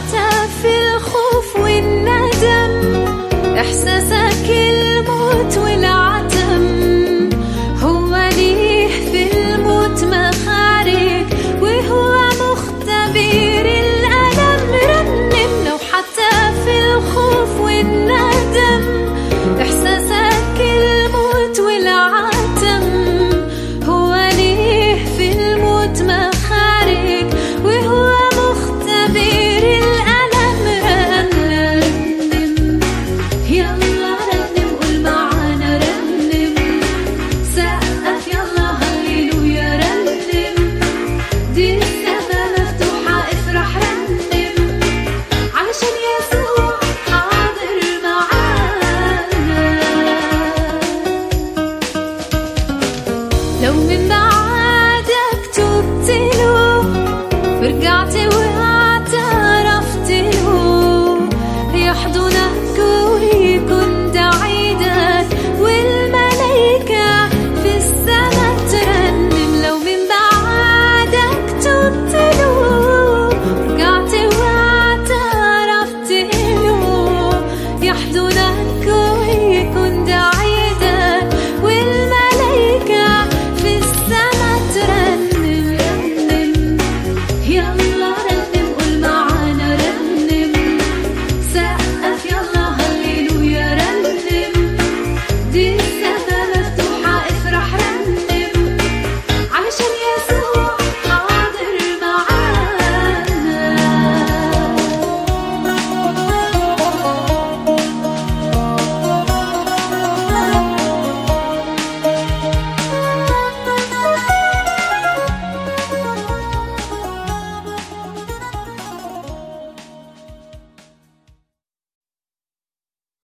حتى في الخوف والندم. إحساسك الموت والعدم. لو من بعدك تبتلو له و